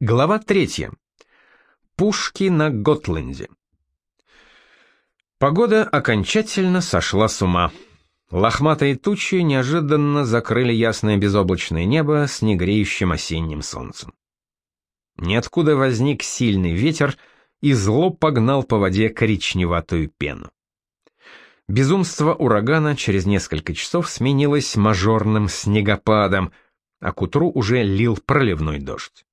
Глава третья. Пушки на Готленде. Погода окончательно сошла с ума. Лохматые тучи неожиданно закрыли ясное безоблачное небо с негреющим осенним солнцем. Ниоткуда возник сильный ветер и зло погнал по воде коричневатую пену. Безумство урагана через несколько часов сменилось мажорным снегопадом, а к утру уже лил проливной дождь.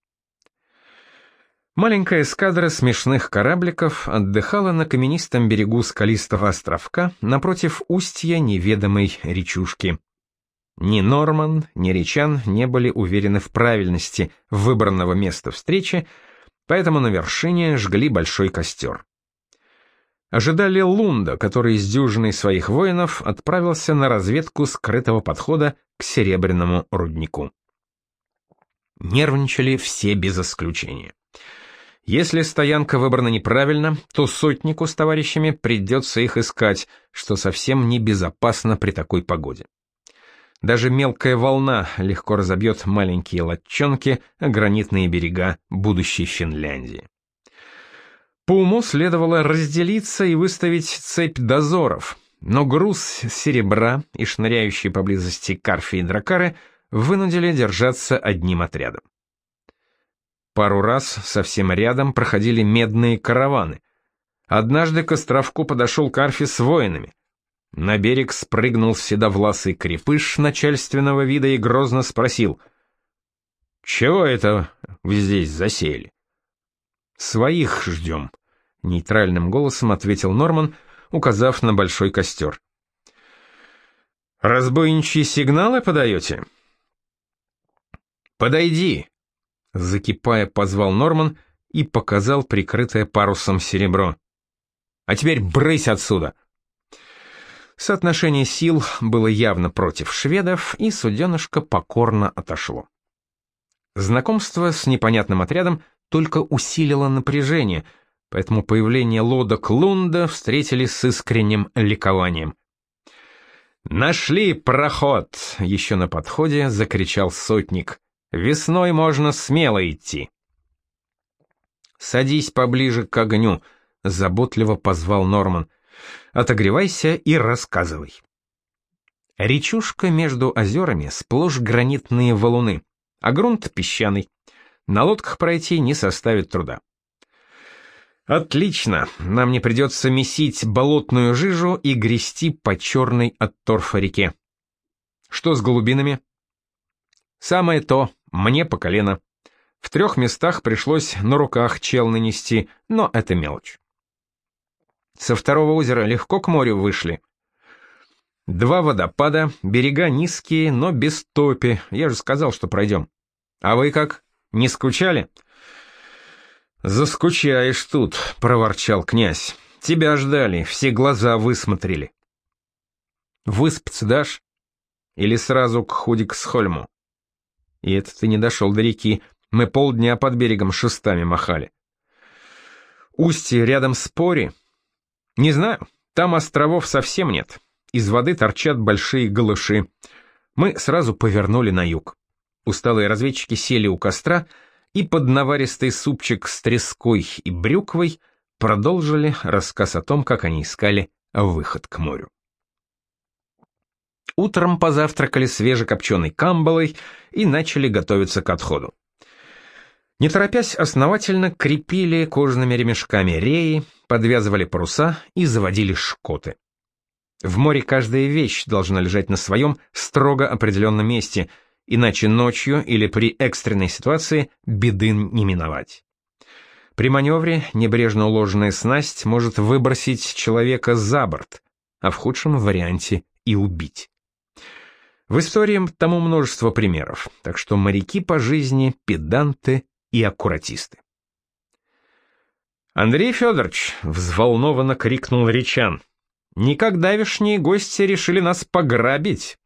Маленькая эскадра смешных корабликов отдыхала на каменистом берегу скалистого островка напротив устья неведомой речушки. Ни Норман, ни Речан не были уверены в правильности выбранного места встречи, поэтому на вершине жгли большой костер. Ожидали Лунда, который с дюжиной своих воинов отправился на разведку скрытого подхода к серебряному руднику. Нервничали все без исключения. Если стоянка выбрана неправильно, то сотнику с товарищами придется их искать, что совсем небезопасно при такой погоде. Даже мелкая волна легко разобьет маленькие лодчонки о гранитные берега будущей Финляндии. По уму следовало разделиться и выставить цепь дозоров, но груз серебра и шныряющие поблизости карфи и дракары вынудили держаться одним отрядом. Пару раз совсем рядом проходили медные караваны. Однажды к островку подошел Карфи с воинами. На берег спрыгнул седовласый крепыш начальственного вида и грозно спросил. «Чего это вы здесь засели?» «Своих ждем», — нейтральным голосом ответил Норман, указав на большой костер. «Разбойничьи сигналы подаете?» «Подойди», Закипая, позвал Норман и показал прикрытое парусом серебро. «А теперь брысь отсюда!» Соотношение сил было явно против шведов, и суденышко покорно отошло. Знакомство с непонятным отрядом только усилило напряжение, поэтому появление лодок Лунда встретили с искренним ликованием. «Нашли проход!» — еще на подходе закричал сотник. Весной можно смело идти. Садись поближе к огню, заботливо позвал Норман. Отогревайся и рассказывай. Речушка между озерами сплошь гранитные валуны, а грунт песчаный. На лодках пройти не составит труда. Отлично, нам не придется месить болотную жижу и грести по черной от торфа реке. Что с голубинами? Самое то, мне по колено. В трех местах пришлось на руках чел нанести, но это мелочь. Со второго озера легко к морю вышли. Два водопада, берега низкие, но без топи, я же сказал, что пройдем. А вы как, не скучали? «Заскучаешь тут», — проворчал князь. «Тебя ждали, все глаза высмотрели». «Выспаться дашь? Или сразу к Худик с Хольму?» И это ты не дошел до реки. Мы полдня под берегом шестами махали. Устье рядом с Пори? Не знаю, там островов совсем нет. Из воды торчат большие галыши. Мы сразу повернули на юг. Усталые разведчики сели у костра и под наваристый супчик с треской и брюквой продолжили рассказ о том, как они искали выход к морю. Утром позавтракали свежекопченой камбалой и начали готовиться к отходу. Не торопясь, основательно крепили кожаными ремешками реи, подвязывали паруса и заводили шкоты. В море каждая вещь должна лежать на своем строго определенном месте, иначе ночью или при экстренной ситуации беды не миновать. При маневре небрежно уложенная снасть может выбросить человека за борт, а в худшем варианте и убить. В истории тому множество примеров, так что моряки по жизни педанты и аккуратисты. Андрей Федорович взволнованно крикнул Речан. «Никак давешние гости решили нас пограбить!»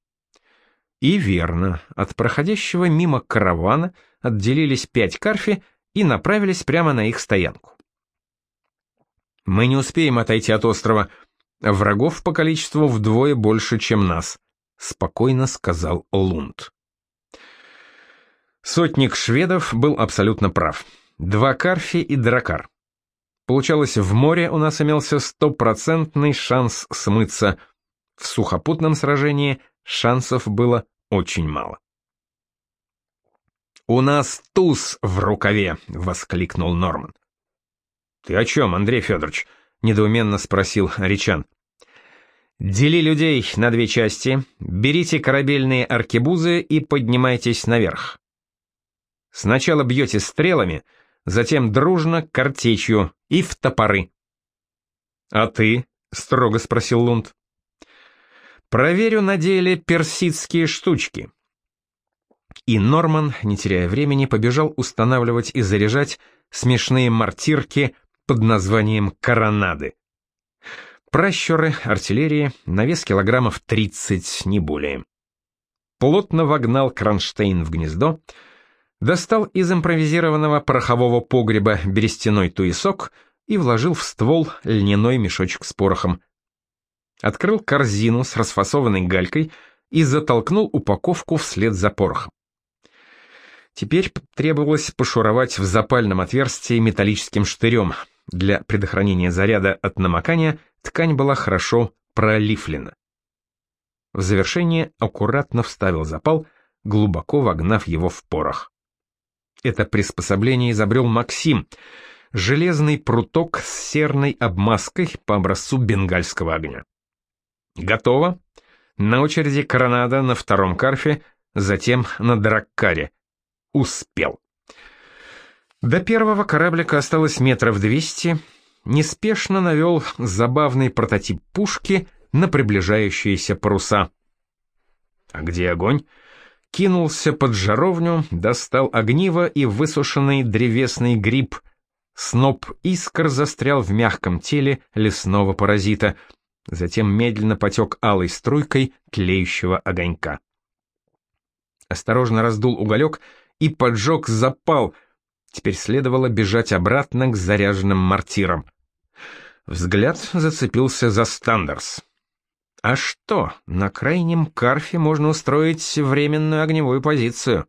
И верно, от проходящего мимо каравана отделились пять карфи и направились прямо на их стоянку. «Мы не успеем отойти от острова. Врагов по количеству вдвое больше, чем нас. — спокойно сказал Лунд. Сотник шведов был абсолютно прав. Два карфи и дракар. Получалось, в море у нас имелся стопроцентный шанс смыться. В сухопутном сражении шансов было очень мало. «У нас туз в рукаве!» — воскликнул Норман. «Ты о чем, Андрей Федорович?» — недоуменно спросил Ричан. «Дели людей на две части, берите корабельные аркебузы и поднимайтесь наверх. Сначала бьете стрелами, затем дружно картечью и в топоры». «А ты?» — строго спросил Лунд. «Проверю на деле персидские штучки». И Норман, не теряя времени, побежал устанавливать и заряжать смешные мортирки под названием «коронады». Пращуры, артиллерии, на вес килограммов 30, не более. Плотно вогнал кронштейн в гнездо, достал из импровизированного порохового погреба берестяной туесок и вложил в ствол льняной мешочек с порохом. Открыл корзину с расфасованной галькой и затолкнул упаковку вслед за порохом. Теперь требовалось пошуровать в запальном отверстии металлическим штырем — для предохранения заряда от намокания ткань была хорошо пролифлена. В завершение аккуратно вставил запал, глубоко вогнав его в порох. Это приспособление изобрел Максим, железный пруток с серной обмазкой по образцу бенгальского огня. Готово. На очереди коронада на втором карфе, затем на драккаре. Успел. До первого кораблика осталось метров двести, неспешно навел забавный прототип пушки на приближающиеся паруса. А где огонь? Кинулся под жаровню, достал огниво и высушенный древесный гриб. Сноп искр застрял в мягком теле лесного паразита, затем медленно потек алой струйкой тлеющего огонька. Осторожно раздул уголек и поджег запал — Теперь следовало бежать обратно к заряженным мортирам. Взгляд зацепился за Стандерс. А что, на крайнем карфе можно устроить временную огневую позицию.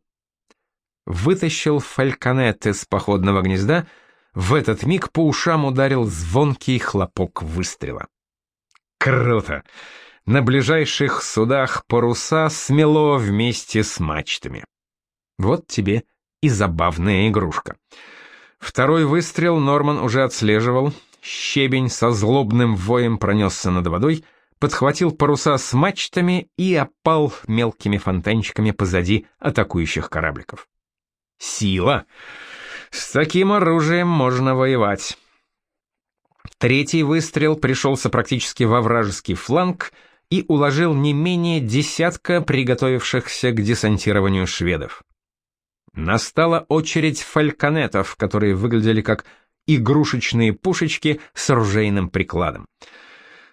Вытащил фальконет из походного гнезда, в этот миг по ушам ударил звонкий хлопок выстрела. Круто! На ближайших судах паруса смело вместе с мачтами. Вот тебе и забавная игрушка. Второй выстрел Норман уже отслеживал. Щебень со злобным воем пронесся над водой, подхватил паруса с мачтами и опал мелкими фонтанчиками позади атакующих корабликов. Сила! С таким оружием можно воевать. Третий выстрел пришелся практически во вражеский фланг и уложил не менее десятка приготовившихся к десантированию шведов. Настала очередь фальконетов, которые выглядели как игрушечные пушечки с ружейным прикладом.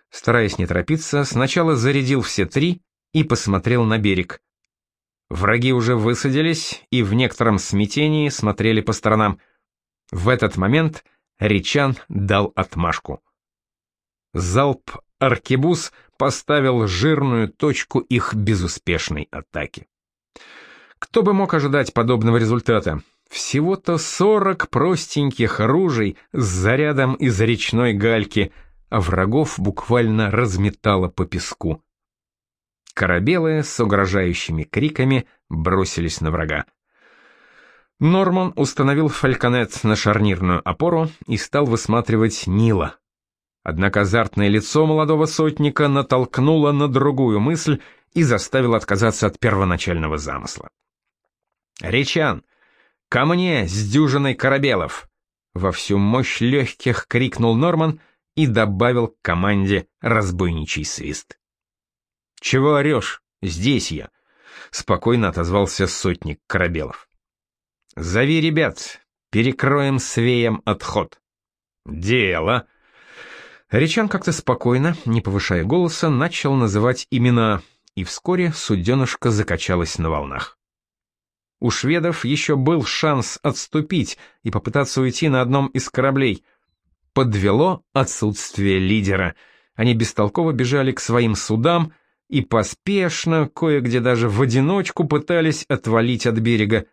Стараясь не торопиться, сначала зарядил все три и посмотрел на берег. Враги уже высадились и в некотором смятении смотрели по сторонам. В этот момент Ричан дал отмашку. Залп аркебуз поставил жирную точку их безуспешной атаки. Кто бы мог ожидать подобного результата? Всего-то 40 простеньких оружий с зарядом из речной гальки, а врагов буквально разметало по песку. Корабелы с угрожающими криками бросились на врага. Норман установил фальконет на шарнирную опору и стал высматривать Нила. Однако азартное лицо молодого сотника натолкнуло на другую мысль и заставило отказаться от первоначального замысла. «Речан! Ко мне с дюжиной корабелов!» Во всю мощь легких крикнул Норман и добавил к команде разбойничий свист. «Чего орешь? Здесь я!» — спокойно отозвался сотник корабелов. «Зови ребят, перекроем свеем отход». «Дело!» Речан как-то спокойно, не повышая голоса, начал называть имена, и вскоре суденышко закачалось на волнах. У шведов еще был шанс отступить и попытаться уйти на одном из кораблей. Подвело отсутствие лидера. Они бестолково бежали к своим судам и поспешно, кое-где даже в одиночку пытались отвалить от берега.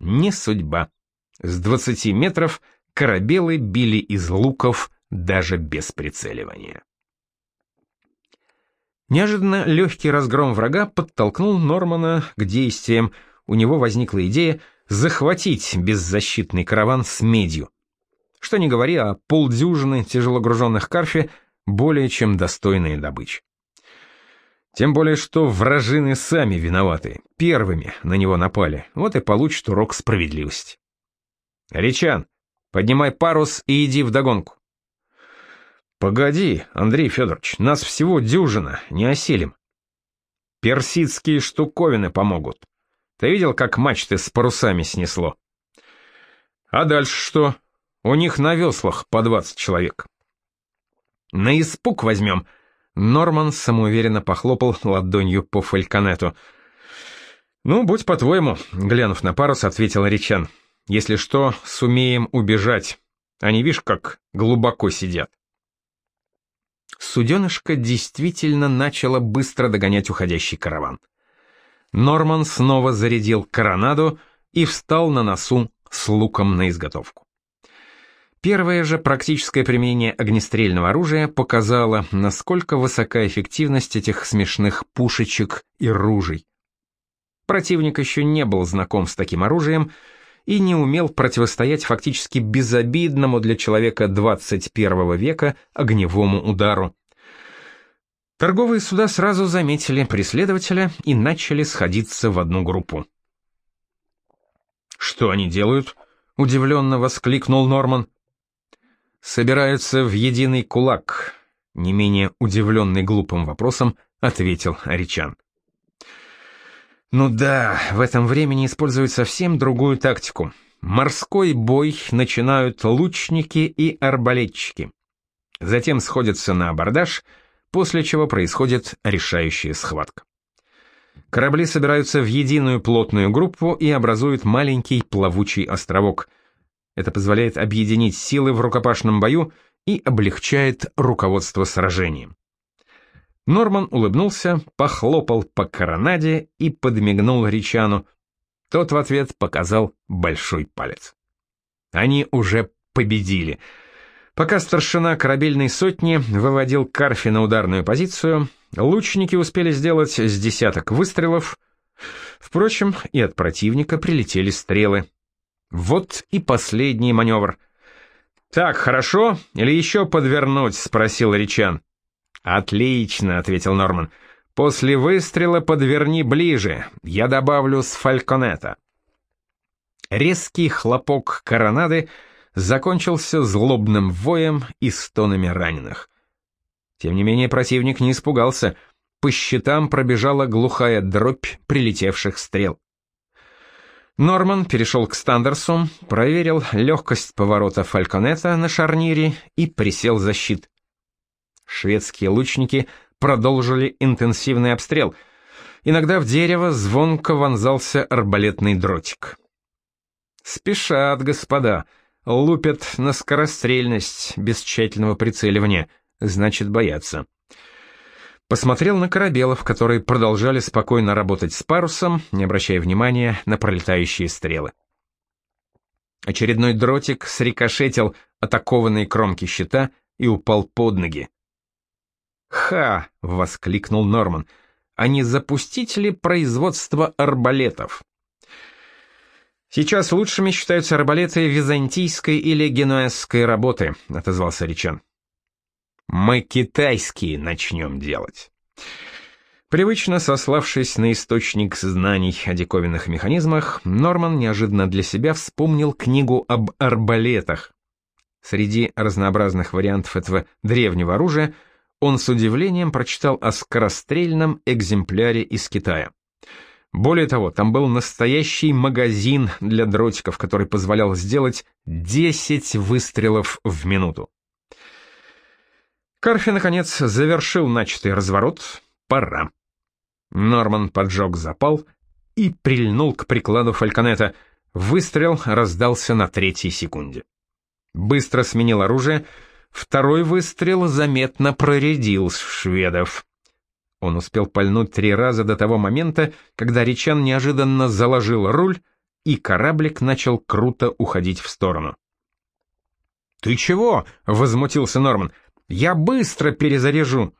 Не судьба. С 20 метров корабелы били из луков даже без прицеливания. Неожиданно легкий разгром врага подтолкнул Нормана к действиям. У него возникла идея захватить беззащитный караван с медью. Что не говори, а полдюжины тяжелогруженных карфи более чем достойные добычи. Тем более, что вражины сами виноваты, первыми на него напали, вот и получат урок справедливости. «Речан, поднимай парус и иди вдогонку». «Погоди, Андрей Федорович, нас всего дюжина, не осилим». «Персидские штуковины помогут. Ты видел, как мачты с парусами снесло?» «А дальше что? У них на веслах по 20 человек». «На испуг возьмем», — Норман самоуверенно похлопал ладонью по фальконету. «Ну, будь по-твоему», — глянув на парус, ответил Ричан. «Если что, сумеем убежать. Они, видишь, как глубоко сидят». Суденышко действительно начало быстро догонять уходящий караван. Норман снова зарядил коронаду и встал на носу с луком на изготовку. Первое же практическое применение огнестрельного оружия показало, насколько высока эффективность этих смешных пушечек и ружей. Противник еще не был знаком с таким оружием и не умел противостоять фактически безобидному для человека 21 века огневому удару. Торговые суда сразу заметили преследователя и начали сходиться в одну группу. «Что они делают?» — удивленно воскликнул Норман собираются в единый кулак, не менее удивленный глупым вопросом, ответил Аричан. Ну да, в этом времени используют совсем другую тактику. Морской бой начинают лучники и арбалетчики. Затем сходятся на абордаж, после чего происходит решающая схватка. Корабли собираются в единую плотную группу и образуют маленький плавучий островок – это позволяет объединить силы в рукопашном бою и облегчает руководство сражением. Норман улыбнулся, похлопал по коронаде и подмигнул Ричану. Тот в ответ показал большой палец. Они уже победили. Пока старшина корабельной сотни выводил Карфи на ударную позицию, лучники успели сделать с десяток выстрелов. Впрочем, и от противника прилетели стрелы. Вот и последний маневр. «Так, хорошо? Или еще подвернуть?» — спросил Ричан. «Отлично», — ответил Норман. «После выстрела подверни ближе. Я добавлю с фальконета». Резкий хлопок коронады закончился злобным воем и стонами раненых. Тем не менее противник не испугался. По щитам пробежала глухая дробь прилетевших стрел. Норман перешел к Стандерсу, проверил легкость поворота фальконета на шарнире и присел за щит. Шведские лучники продолжили интенсивный обстрел. Иногда в дерево звонко вонзался арбалетный дротик. Спешат, господа, лупят на скорострельность без тщательного прицеливания, значит, боятся. Посмотрел на корабелов, которые продолжали спокойно работать с парусом, не обращая внимания на пролетающие стрелы. Очередной дротик срикошетил атакованные кромки щита и упал под ноги. «Ха!» — воскликнул Норман. «А не запустить ли производство арбалетов?» «Сейчас лучшими считаются арбалеты византийской или генуэзской работы», — отозвался Ричан. Мы китайские начнем делать. Привычно сославшись на источник знаний о диковинных механизмах, Норман неожиданно для себя вспомнил книгу об арбалетах. Среди разнообразных вариантов этого древнего оружия он с удивлением прочитал о скорострельном экземпляре из Китая. Более того, там был настоящий магазин для дротиков, который позволял сделать 10 выстрелов в минуту. Карфи, наконец, завершил начатый разворот. Пора. Норман поджег запал и прильнул к прикладу фальконета. Выстрел раздался на третьей секунде. Быстро сменил оружие. Второй выстрел заметно проредил шведов. Он успел пальнуть три раза до того момента, когда Ричан неожиданно заложил руль и кораблик начал круто уходить в сторону. «Ты чего?» — возмутился Норман. «Я быстро перезаряжу».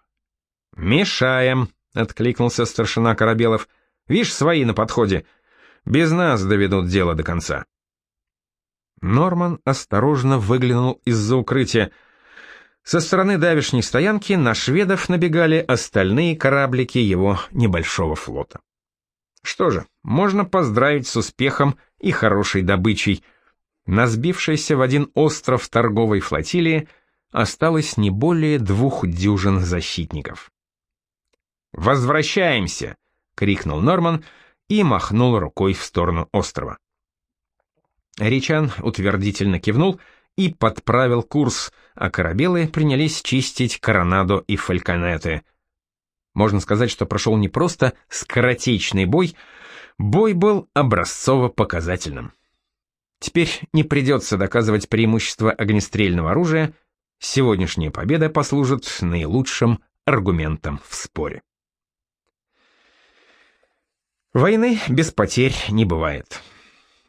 «Мешаем», — откликнулся старшина Корабелов. «Вишь, свои на подходе. Без нас доведут дело до конца». Норман осторожно выглянул из-за укрытия. Со стороны давишней стоянки на шведов набегали остальные кораблики его небольшого флота. Что же, можно поздравить с успехом и хорошей добычей. На сбившейся в один остров торговой флотилии осталось не более двух дюжин защитников. «Возвращаемся!» — крикнул Норман и махнул рукой в сторону острова. Ричан утвердительно кивнул и подправил курс, а корабелы принялись чистить коронадо и фальконеты. Можно сказать, что прошел не просто скоротечный бой, бой был образцово-показательным. Теперь не придется доказывать преимущество огнестрельного оружия, сегодняшняя победа послужит наилучшим аргументом в споре. Войны без потерь не бывает.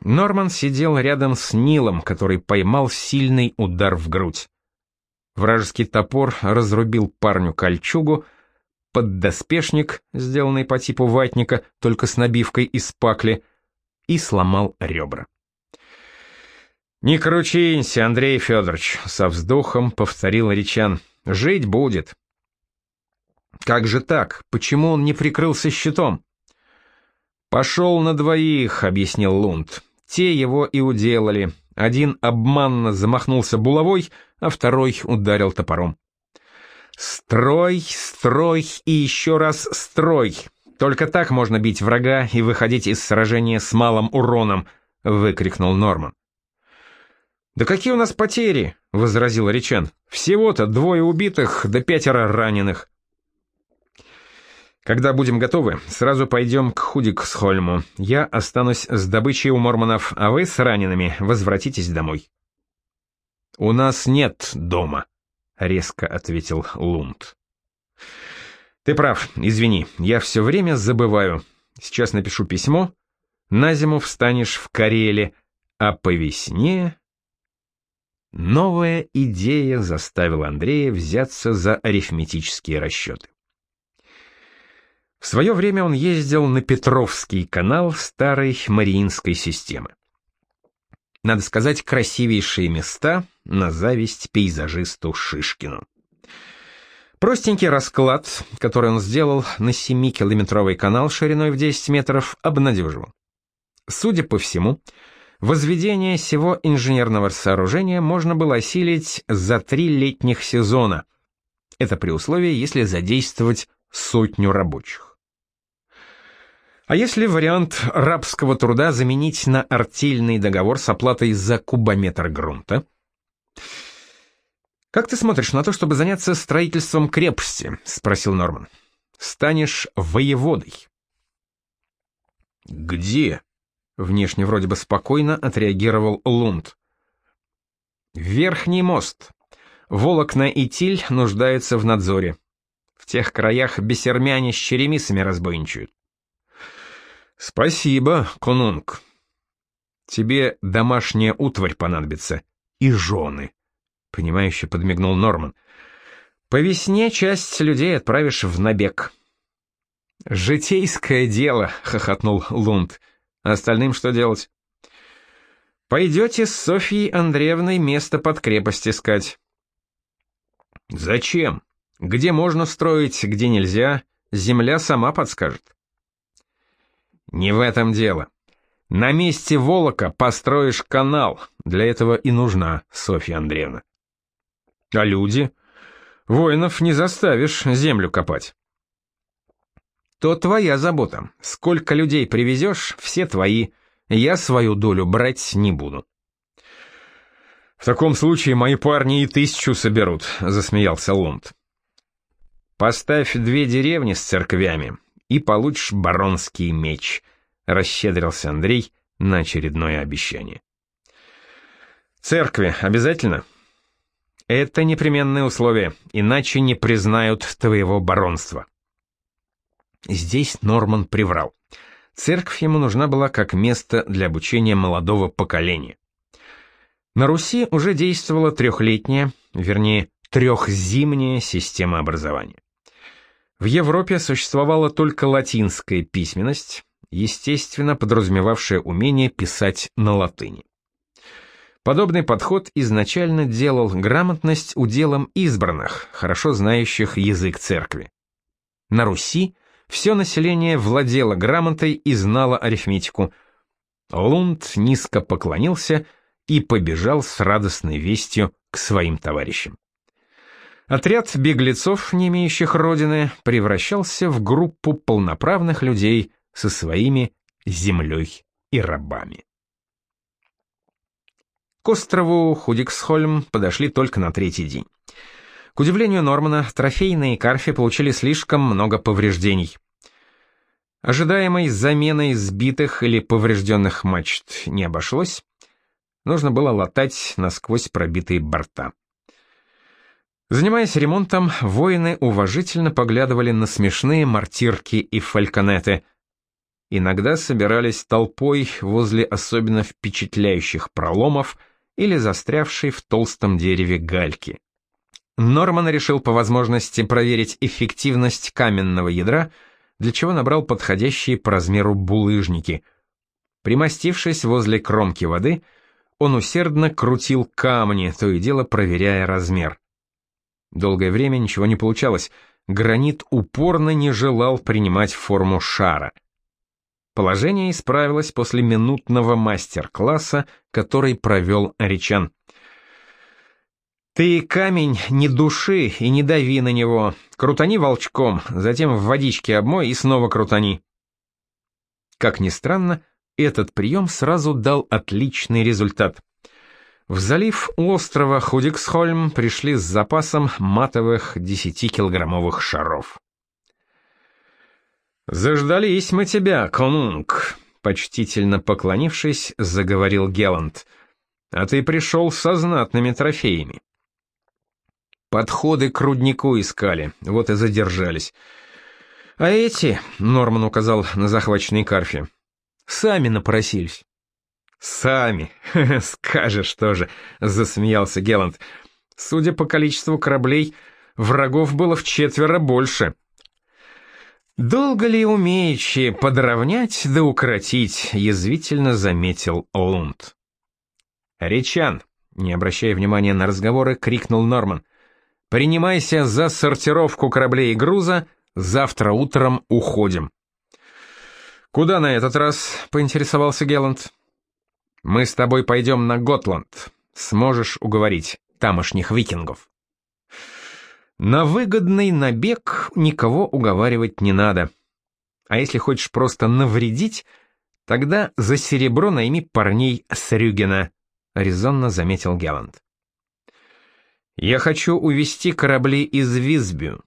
Норман сидел рядом с Нилом, который поймал сильный удар в грудь. Вражеский топор разрубил парню кольчугу, поддоспешник, сделанный по типу ватника, только с набивкой из пакли, и сломал ребра. «Не кручинься, Андрей Федорович», — со вздохом повторил Речан. «Жить будет». «Как же так? Почему он не прикрылся щитом?» «Пошел на двоих», — объяснил Лунд. Те его и уделали. Один обманно замахнулся булавой, а второй ударил топором. «Строй, строй и еще раз строй! Только так можно бить врага и выходить из сражения с малым уроном!» — выкрикнул Норман. «Да какие у нас потери?» — возразил Ричан. «Всего-то двое убитых да пятеро раненых». Когда будем готовы, сразу пойдем к Худиксхольму. Я останусь с добычей у мормонов, а вы с ранеными возвратитесь домой». «У нас нет дома», — резко ответил Лунд. «Ты прав, извини, я все время забываю. Сейчас напишу письмо. На зиму встанешь в Кареле, а по весне...» Новая идея заставила Андрея взяться за арифметические расчеты. В свое время он ездил на Петровский канал старой Мариинской системы. Надо сказать, красивейшие места на зависть пейзажисту Шишкину. Простенький расклад, который он сделал на 7-километровый канал шириной в 10 метров, обнадеживал. Судя по всему, возведение всего инженерного сооружения можно было осилить за три летних сезона. Это при условии, если задействовать сотню рабочих. А если вариант рабского труда заменить на артельный договор с оплатой за кубометр грунта? «Как ты смотришь на то, чтобы заняться строительством крепости?» — спросил Норман. «Станешь воеводой». «Где?» — внешне вроде бы спокойно отреагировал Лунд. «Верхний мост. Волокна и Тиль нуждаются в надзоре. В тех краях бесермяне с черемисами разбойничают. «Спасибо, конунг. Тебе домашняя утварь понадобится. И жены», — понимающе подмигнул Норман. «По весне часть людей отправишь в набег». «Житейское дело», — хохотнул Лунд. «Остальным что делать?» «Пойдете с Софьей Андреевной место под крепость искать». «Зачем? Где можно строить, где нельзя, земля сама подскажет». Не в этом дело. На месте Волока построишь канал, для этого и нужна Софья Андреевна. А люди? Воинов не заставишь землю копать. То твоя забота. Сколько людей привезешь, все твои. Я свою долю брать не буду. В таком случае мои парни и тысячу соберут, засмеялся Лунд. Поставь две деревни с церквями, и получишь баронский меч», — расщедрился Андрей на очередное обещание. «Церкви обязательно?» «Это непременное условие, иначе не признают твоего баронства». Здесь Норман приврал. церковь ему нужна была как место для обучения молодого поколения. На Руси уже действовала трехлетняя, вернее, трехзимняя система образования. В Европе существовала только латинская письменность, естественно подразумевавшая умение писать на латыни. Подобный подход изначально делал грамотность уделом избранных, хорошо знающих язык церкви. На Руси все население владело грамотой и знало арифметику. Лунд низко поклонился и побежал с радостной вестью к своим товарищам. Отряд беглецов, не имеющих родины, превращался в группу полноправных людей со своими землей и рабами. К острову Худиксхольм подошли только на третий день. К удивлению Нормана, трофейные карфи получили слишком много повреждений. Ожидаемой заменой сбитых или поврежденных мачт не обошлось, нужно было латать насквозь пробитые борта. Занимаясь ремонтом, воины уважительно поглядывали на смешные мортирки и фальконеты. Иногда собирались толпой возле особенно впечатляющих проломов или застрявшей в толстом дереве гальки. Норман решил по возможности проверить эффективность каменного ядра, для чего набрал подходящие по размеру булыжники. Примостившись возле кромки воды, он усердно крутил камни, то и дело проверяя размер. Долгое время ничего не получалось, гранит упорно не желал принимать форму шара. Положение исправилось после минутного мастер-класса, который провел Аричан. «Ты камень не души и не дави на него. Крутани волчком, затем в водичке обмой и снова крутани». Как ни странно, этот прием сразу дал отличный результат. В залив острова Худиксхольм пришли с запасом матовых 10-килограммовых шаров. «Заждались мы тебя, конунг», — почтительно поклонившись, заговорил Геланд. «А ты пришел со знатными трофеями». Подходы к руднику искали, вот и задержались. А эти, Норман указал на захваченные карфи, сами напросились. Сами, скажешь тоже, засмеялся Геланд. Судя по количеству кораблей, врагов было в четверо больше. Долго ли умеючи подровнять да укротить, язвительно заметил Лунд. Речан, не обращая внимания на разговоры, крикнул Норман. Принимайся за сортировку кораблей и груза, завтра утром уходим. Куда на этот раз? поинтересовался Геланд. Мы с тобой пойдем на Готланд. Сможешь уговорить тамошних викингов. На выгодный набег никого уговаривать не надо. А если хочешь просто навредить, тогда за серебро найми парней с Рюгена, резонно заметил Геланд. Я хочу увести корабли из Визбю.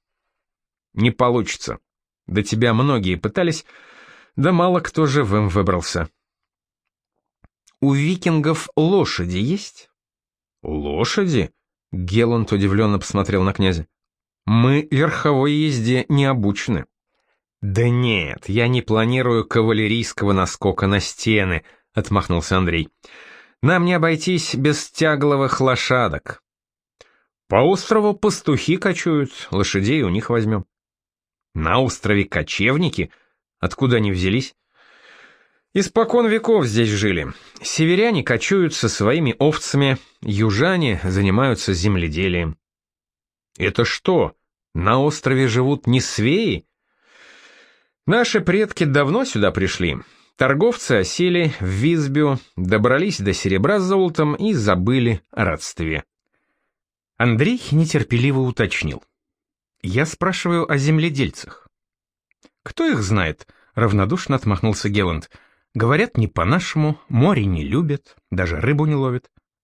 Не получится. До тебя многие пытались, да мало кто живым выбрался. У викингов лошади есть? Лошади? Геланд удивленно посмотрел на князя. Мы верховой езде не обучены. Да нет, я не планирую кавалерийского наскока на стены, отмахнулся Андрей. Нам не обойтись без тягловых лошадок. По острову пастухи кочуют, лошадей у них возьмем. На острове кочевники? Откуда они взялись? Испокон веков здесь жили. Северяне кочуют со своими овцами, южане занимаются земледелием. Это что, на острове живут не свеи? Наши предки давно сюда пришли. Торговцы осели в Визбю, добрались до серебра с золотом и забыли о родстве. Андрей нетерпеливо уточнил. «Я спрашиваю о земледельцах». «Кто их знает?» — равнодушно отмахнулся Геланд. «Говорят, не по-нашему, море не любят, даже рыбу не ловят».